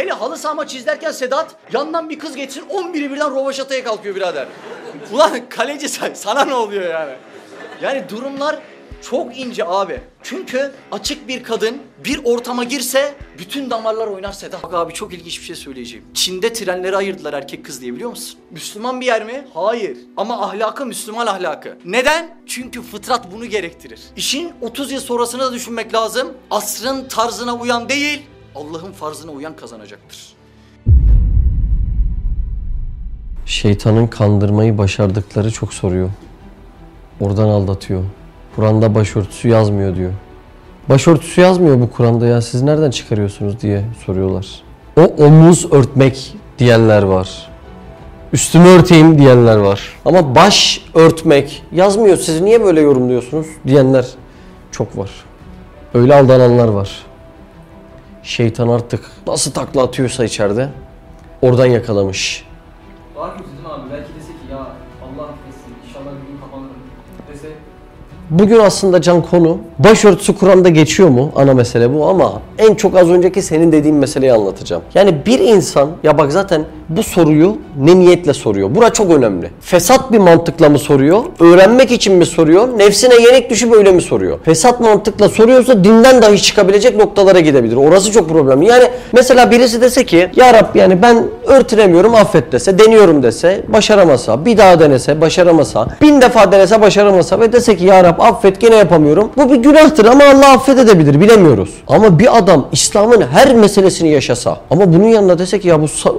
Hele halı saha maçı izlerken Sedat yandan bir kız geçsin 11'i birden rovaşataya kalkıyor birader. Ulan kaleci sen, sana ne oluyor yani? Yani durumlar çok ince abi. Çünkü açık bir kadın bir ortama girse bütün damarlar oynar Sedat. Bak abi çok ilginç bir şey söyleyeceğim. Çin'de trenleri ayırdılar erkek kız diye biliyor musun? Müslüman bir yer mi? Hayır. Ama ahlakı Müslüman ahlakı. Neden? Çünkü fıtrat bunu gerektirir. İşin 30 yıl sonrasını da düşünmek lazım. Asrın tarzına uyan değil, Allah'ın farzına uyan kazanacaktır. Şeytanın kandırmayı başardıkları çok soruyor. Oradan aldatıyor. Kur'an'da başörtüsü yazmıyor diyor. Başörtüsü yazmıyor bu Kur'an'da ya siz nereden çıkarıyorsunuz diye soruyorlar. O omuz örtmek diyenler var. Üstümü örteyim diyenler var. Ama baş örtmek yazmıyor siz niye böyle yorumluyorsunuz diyenler çok var. Öyle aldananlar var. Şeytan artık nasıl takla atıyorsa içeride oradan yakalamış. Kötü değil mi abi? Belki dese ki ya Allah affetsin inşallah bir gün kapanırım dese Bugün aslında can konu başörtüsü Kur'an'da geçiyor mu? Ana mesele bu ama en çok az önceki senin dediğin meseleyi anlatacağım. Yani bir insan ya bak zaten bu soruyu ne niyetle soruyor? Bura çok önemli. Fesat bir mantıkla mı soruyor? Öğrenmek için mi soruyor? Nefsine yenik düşüp öyle mi soruyor? Fesat mantıkla soruyorsa dinden dahi çıkabilecek noktalara gidebilir. Orası çok problem. Yani mesela birisi dese ki ya Rab yani ben örtünemiyorum affet dese, deniyorum dese, başaramasa, bir daha denese, başaramasa, bin defa denese başaramasa ve dese ki ya Rab affet gene yapamıyorum. Bu bir günahtır ama Allah affedebilir bilemiyoruz. Ama bir adam İslam'ın her meselesini yaşasa ama bunun yanına dese ki ya bu sa-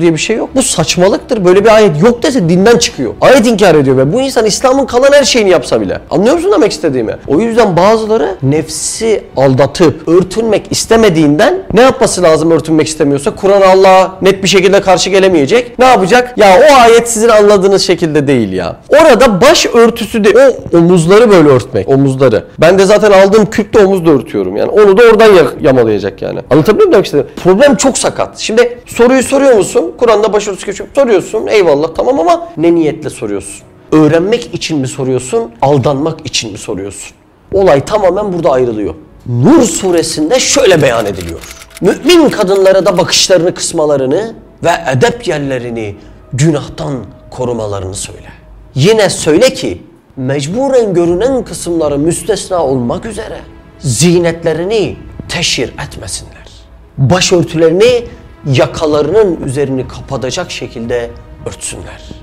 diye bir şey yok. Bu saçmalıktır. Böyle bir ayet yok dese dinden çıkıyor. Ayet inkar ediyor ve bu insan İslam'ın kalan her şeyini yapsa bile. Anlıyor musun demek istediğimi? O yüzden bazıları nefsi aldatıp örtünmek istemediğinden ne yapması lazım örtünmek istemiyorsa? Kur'an Allah'a net bir şekilde karşı gelemeyecek. Ne yapacak? Ya o ayet sizin anladığınız şekilde değil ya. Orada baş örtüsü de o omuzları böyle örtmek. Omuzları. Ben de zaten aldığım küp de omuzda örtüyorum. Yani onu da oradan ya- yamalayacak yani. Anlatabiliyor muyum demek istedim? Problem çok sakat. Şimdi soruyu soruyor musun? Kur'an'da başörtüsü geçiyor. Soruyorsun. Eyvallah tamam ama ne niyetle soruyorsun? Öğrenmek için mi soruyorsun? Aldanmak için mi soruyorsun? Olay tamamen burada ayrılıyor. Nur suresinde şöyle beyan ediliyor. Mümin kadınlara da bakışlarını kısmalarını ve edep yerlerini günahtan korumalarını söyle. Yine söyle ki mecburen görünen kısımları müstesna olmak üzere zinetlerini teşhir etmesinler. Başörtülerini yakalarının üzerini kapatacak şekilde örtsünler.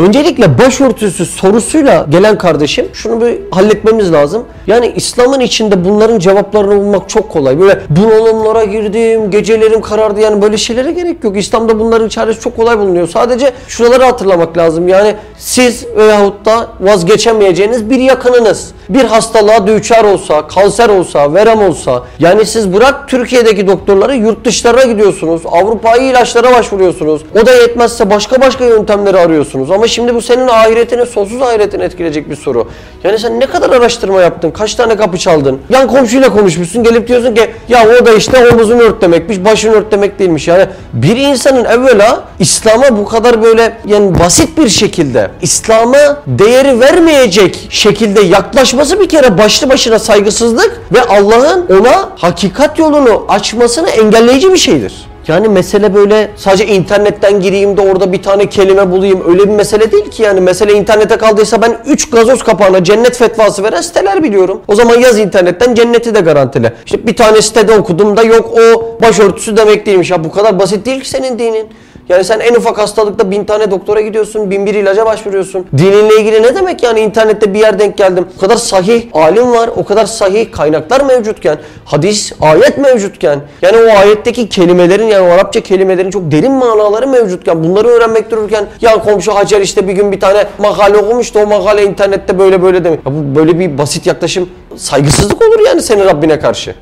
Öncelikle başörtüsü sorusuyla gelen kardeşim şunu bir halletmemiz lazım. Yani İslam'ın içinde bunların cevaplarını bulmak çok kolay. Böyle bunalımlara girdim, gecelerim karardı yani böyle şeylere gerek yok. İslam'da bunların çaresi çok kolay bulunuyor. Sadece şuraları hatırlamak lazım. Yani siz veyahut da vazgeçemeyeceğiniz bir yakınınız bir hastalığa düçar olsa, kanser olsa, verem olsa yani siz bırak Türkiye'deki doktorları yurt dışlarına gidiyorsunuz. Avrupa'yı ilaçlara başvuruyorsunuz. O da yetmezse başka başka yöntemleri arıyorsunuz. Ama şimdi bu senin ahiretini, sonsuz ahiretini etkileyecek bir soru. Yani sen ne kadar araştırma yaptın? Kaç tane kapı çaldın? Yan komşuyla konuşmuşsun. Gelip diyorsun ki ya o da işte omuzunu ört demekmiş, başını ört demek değilmiş. Yani bir insanın evvela İslam'a bu kadar böyle yani basit bir şekilde İslam'a değeri vermeyecek şekilde yaklaşması bir kere başlı başına saygısızlık ve Allah'ın ona hakikat yolunu açmasını engelleyici bir şeydir. Yani mesele böyle sadece internetten gireyim de orada bir tane kelime bulayım öyle bir mesele değil ki yani mesele internete kaldıysa ben 3 gazoz kapağına cennet fetvası veren siteler biliyorum. O zaman yaz internetten cenneti de garantile. İşte bir tane sitede okudum da yok o başörtüsü demek değilmiş. Ya bu kadar basit değil ki senin dinin. Yani sen en ufak hastalıkta bin tane doktora gidiyorsun, bin bir ilaca başvuruyorsun. Dininle ilgili ne demek yani internette bir yer denk geldim. O kadar sahih alim var, o kadar sahih kaynaklar mevcutken, hadis, ayet mevcutken, yani o ayetteki kelimelerin yani o Arapça kelimelerin çok derin manaları mevcutken, bunları öğrenmek dururken ya komşu Hacer işte bir gün bir tane makale okumuş da o makale internette böyle böyle demek. Ya bu böyle bir basit yaklaşım saygısızlık olur yani senin Rabbine karşı.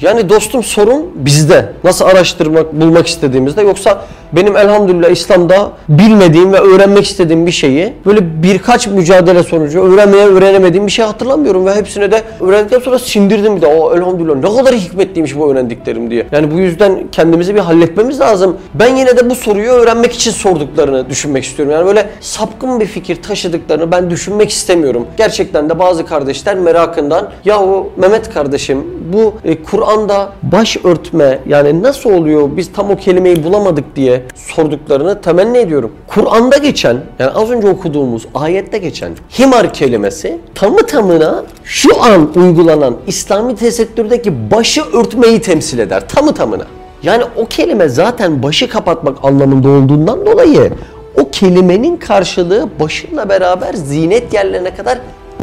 Yani dostum sorun bizde. Nasıl araştırmak, bulmak istediğimizde yoksa Benim elhamdülillah İslam'da bilmediğim ve öğrenmek istediğim bir şeyi böyle birkaç mücadele sonucu öğrenmeye öğrenemediğim bir şey hatırlamıyorum ve hepsine de öğrendikten sonra sindirdim bir de. O elhamdülillah ne kadar hikmetliymiş bu öğrendiklerim diye. Yani bu yüzden kendimizi bir halletmemiz lazım. Ben yine de bu soruyu öğrenmek için sorduklarını düşünmek istiyorum. Yani böyle sapkın bir fikir taşıdıklarını ben düşünmek istemiyorum. Gerçekten de bazı kardeşler merakından yahu Mehmet kardeşim bu e, Kur'an'da baş örtme yani nasıl oluyor biz tam o kelimeyi bulamadık diye sorduklarını temenni ediyorum. Kur'an'da geçen yani az önce okuduğumuz ayette geçen himar kelimesi tamı tamına şu an uygulanan İslami tesettürdeki başı örtmeyi temsil eder. Tamı tamına. Yani o kelime zaten başı kapatmak anlamında olduğundan dolayı o kelimenin karşılığı başınla beraber zinet yerlerine kadar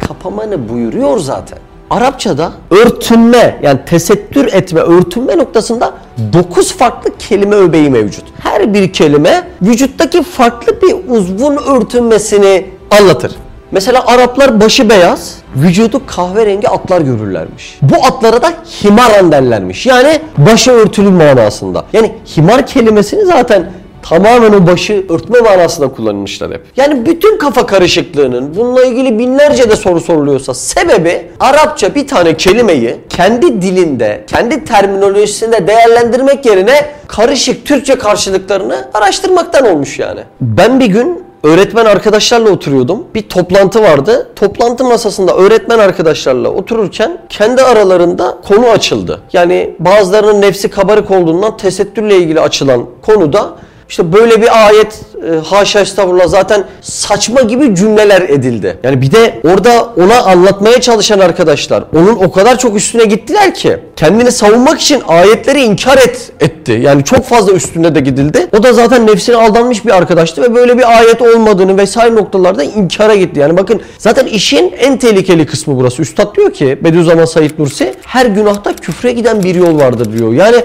kapamanı buyuruyor zaten. Arapçada örtünme yani tesettür etme, örtünme noktasında 9 farklı kelime öbeği mevcut. Her bir kelime vücuttaki farklı bir uzvun örtünmesini anlatır. Mesela Araplar başı beyaz, vücudu kahverengi atlar görürlermiş. Bu atlara da himaran derlermiş. Yani başı örtülü manasında. Yani himar kelimesini zaten tamamen o başı örtme manasında kullanılmışlar hep. Yani bütün kafa karışıklığının bununla ilgili binlerce de soru soruluyorsa sebebi Arapça bir tane kelimeyi kendi dilinde, kendi terminolojisinde değerlendirmek yerine karışık Türkçe karşılıklarını araştırmaktan olmuş yani. Ben bir gün öğretmen arkadaşlarla oturuyordum. Bir toplantı vardı. Toplantı masasında öğretmen arkadaşlarla otururken kendi aralarında konu açıldı. Yani bazılarının nefsi kabarık olduğundan tesettürle ilgili açılan konuda işte böyle bir ayet e, haşa estağfurullah zaten saçma gibi cümleler edildi. Yani bir de orada ona anlatmaya çalışan arkadaşlar onun o kadar çok üstüne gittiler ki kendini savunmak için ayetleri inkar et, etti. Yani çok fazla üstünde de gidildi. O da zaten nefsine aldanmış bir arkadaştı ve böyle bir ayet olmadığını vesaire noktalarda inkara gitti. Yani bakın zaten işin en tehlikeli kısmı burası. Üstad diyor ki Bediüzzaman Said Nursi her günahta küfre giden bir yol vardır diyor. Yani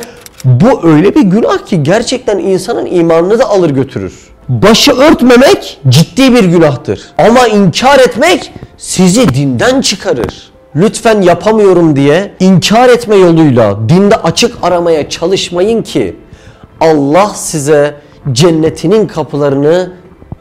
bu öyle bir günah ki gerçekten insanın imanını da alır götürür. Başı örtmemek ciddi bir günahtır. Ama inkar etmek sizi dinden çıkarır. Lütfen yapamıyorum diye inkar etme yoluyla dinde açık aramaya çalışmayın ki Allah size cennetinin kapılarını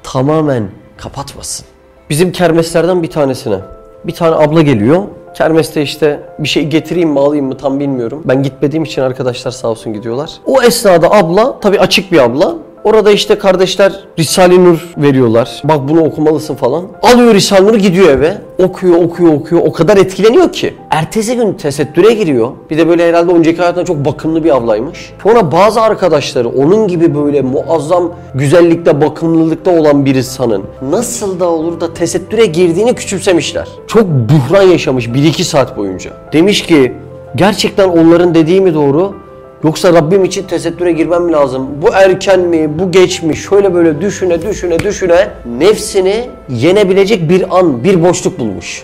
tamamen kapatmasın. Bizim kermeslerden bir tanesine bir tane abla geliyor. Kermeste işte bir şey getireyim mi alayım mı tam bilmiyorum. Ben gitmediğim için arkadaşlar sağ olsun gidiyorlar. O esnada abla tabii açık bir abla. Orada işte kardeşler Risale-i Nur veriyorlar. Bak bunu okumalısın falan. Alıyor Risale-i Nur'u gidiyor eve. Okuyor, okuyor, okuyor. O kadar etkileniyor ki. Ertesi gün tesettüre giriyor. Bir de böyle herhalde önceki hayatında çok bakımlı bir ablaymış. Sonra bazı arkadaşları onun gibi böyle muazzam güzellikte, bakımlılıkta olan bir insanın nasıl da olur da tesettüre girdiğini küçümsemişler. Çok buhran yaşamış 1-2 saat boyunca. Demiş ki gerçekten onların dediği mi doğru? Yoksa Rabbim için tesettüre girmem lazım? Bu erken mi, bu geç mi? Şöyle böyle düşüne düşüne düşüne nefsini yenebilecek bir an, bir boşluk bulmuş.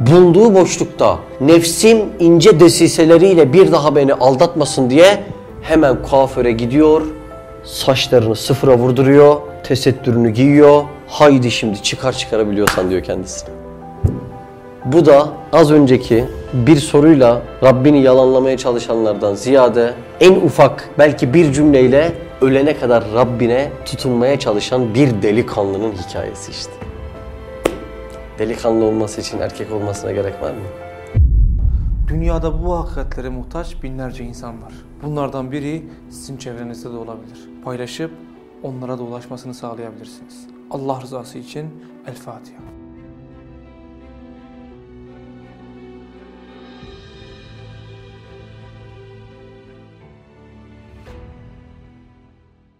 Bulduğu boşlukta nefsim ince desiseleriyle bir daha beni aldatmasın diye hemen kuaföre gidiyor. Saçlarını sıfıra vurduruyor, tesettürünü giyiyor. Haydi şimdi çıkar çıkarabiliyorsan diyor kendisi. Bu da az önceki bir soruyla Rabbini yalanlamaya çalışanlardan ziyade en ufak belki bir cümleyle ölene kadar Rabbine tutunmaya çalışan bir delikanlının hikayesi işte. Delikanlı olması için erkek olmasına gerek var mı? Dünyada bu hakikatlere muhtaç binlerce insan var. Bunlardan biri sizin çevrenizde de olabilir. Paylaşıp onlara da ulaşmasını sağlayabilirsiniz. Allah rızası için El Fatiha.